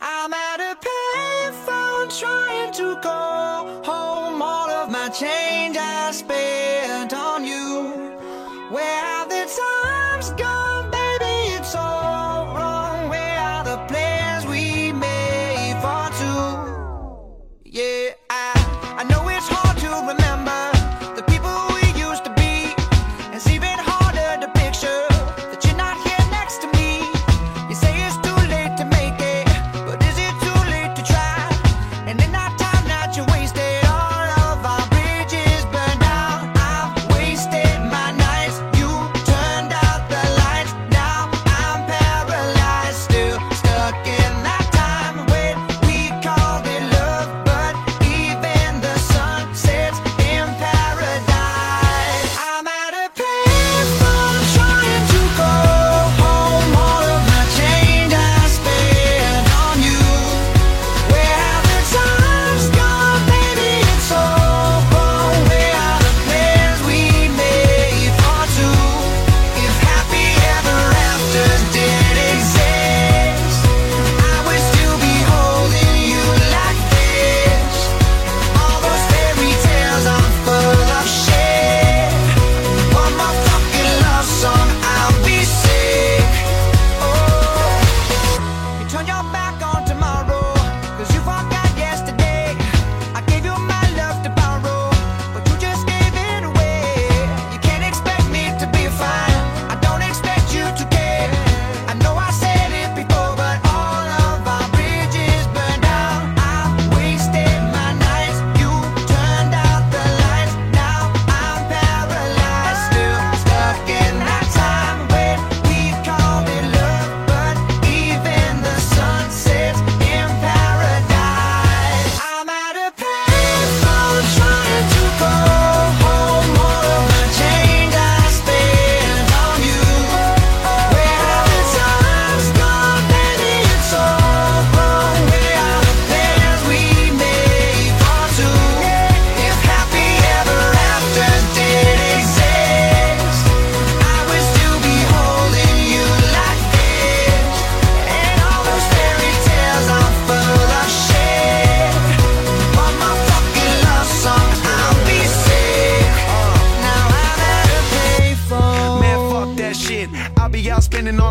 I'm at a payphone trying to call home all of my change I spent.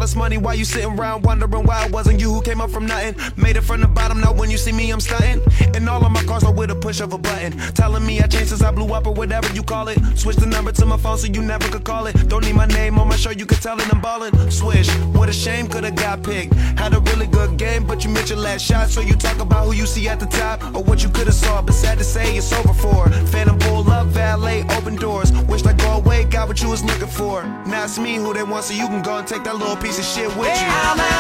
this money while you sitting around wondering why it wasn't you who came up from nothing. Made it from the bottom, now when you see me, I'm stunting. And all of my cars are with a push of a button. Telling me I changed since I blew up or whatever you call it. Switch the number to my phone so you never could call it. Don't need my name on my shirt, you can tell it I'm ballin'. Swish, what a shame, could've got picked. Had a really good game, but you missed your last shot. So you talk about who you see at the top or what you could've saw. But sad to say, it's over for. what you was looking for. Now it's me who they want, so you can go and take that little piece of shit with you.